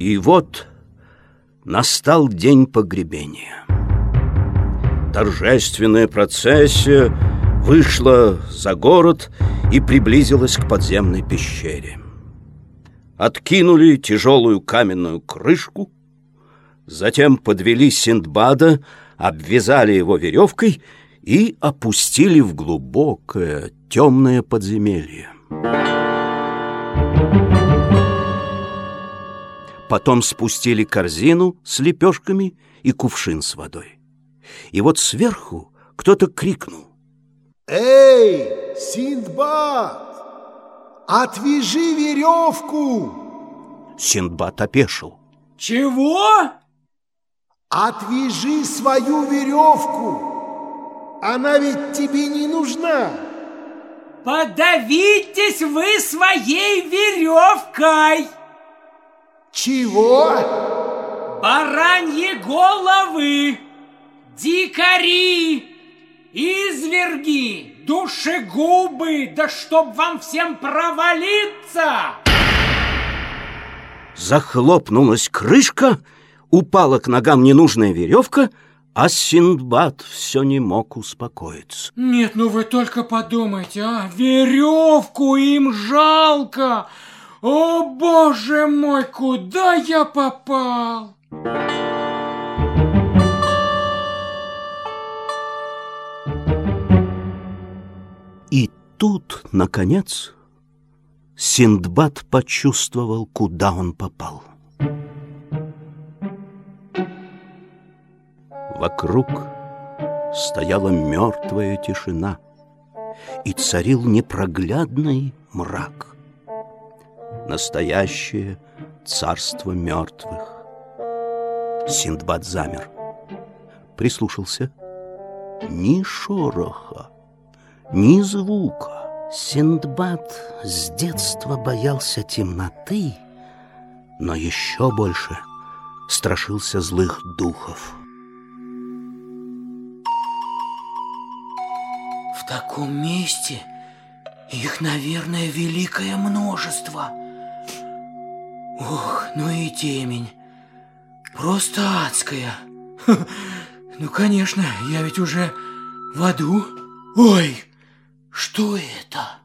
И вот настал день погребения. Торжественная процессия вышла за город и приблизилась к подземной пещере. Откинули тяжелую каменную крышку, затем подвели Синдбада, обвязали его веревкой и опустили в глубокое темное подземелье. Потом спустили корзину с лепешками и кувшин с водой. И вот сверху кто-то крикнул. «Эй, Синдбад, отвяжи веревку!» Синдбад опешил. Чего? Отвяжи свою веревку! Она ведь тебе не нужна! Подавитесь вы своей веревкой! Чего? Бараньи головы, дикари, изверги, душегубы, да чтоб вам всем провалиться! Захлопнулась крышка, упала к ногам ненужная веревка, а Синдбад все не мог успокоиться. Нет, ну вы только подумайте, а, веревку им жалко! О, боже мой, куда я попал? И тут, наконец, Синдбад почувствовал, куда он попал. Вокруг стояла мертвая тишина, и царил непроглядный мрак. Настоящее царство мертвых. Синдбад замер, прислушался. Ни шороха, ни звука. Синдбад с детства боялся темноты, но еще больше страшился злых духов. В таком месте их, наверное, великое множество. Ох, ну и темень. Просто адская. Ну, конечно, я ведь уже в аду. Ой, что это?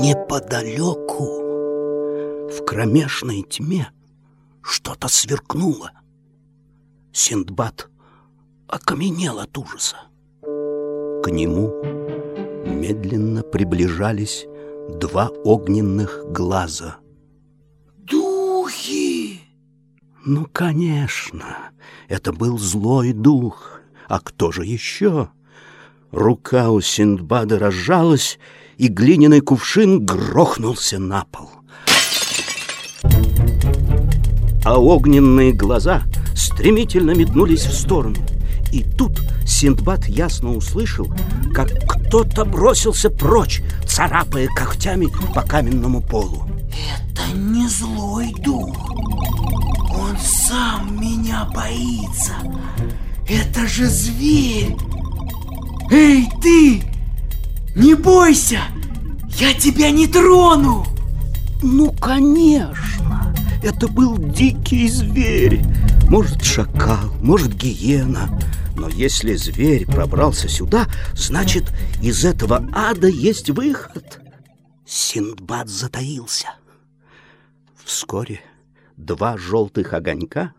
Неподалеку, в кромешной тьме, что-то сверкнуло. Синдбад окаменел от ужаса. К нему медленно приближались два огненных глаза. Духи! Ну, конечно, это был злой дух. А кто же еще? Рука у Синдбада разжалась, и глиняный кувшин грохнулся на пол. А огненные глаза стремительно метнулись в сторону. И тут Синдбад ясно услышал, как кто-то бросился прочь, царапая когтями по каменному полу. Это не злой дух. Он сам меня боится. Это же зверь. Эй, ты! Не бойся! Я тебя не трону! Ну, конечно! Это был дикий зверь. Может, шакал, может, гиена. Но если зверь пробрался сюда, значит, из этого ада есть выход. Синдбад затаился. Вскоре два желтых огонька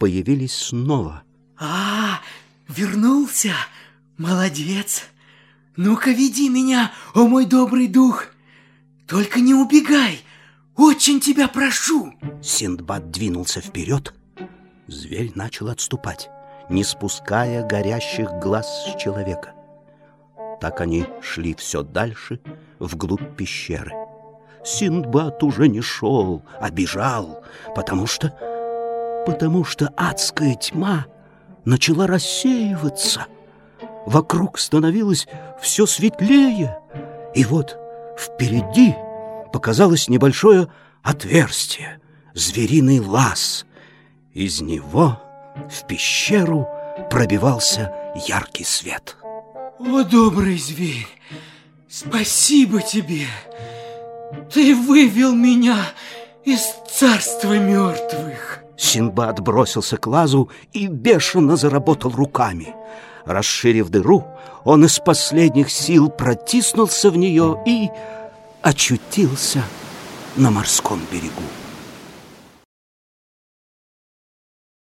появились снова. А, вернулся? Молодец! Ну-ка, веди меня, о мой добрый дух! Только не убегай! Очень тебя прошу!» Синдбад двинулся вперед. Зверь начал отступать, не спуская горящих глаз с человека. Так они шли все дальше, вглубь пещеры. Синдбад уже не шел, а бежал, потому что... Потому что адская тьма начала рассеиваться — Вокруг становилось все светлее. И вот впереди показалось небольшое отверстие, звериный лаз. Из него в пещеру пробивался яркий свет. О, добрый зверь, спасибо тебе! Ты вывел меня из царства мертвых. Синбад бросился к лазу и бешено заработал руками. Расширив дыру, он из последних сил протиснулся в нее и очутился на морском берегу.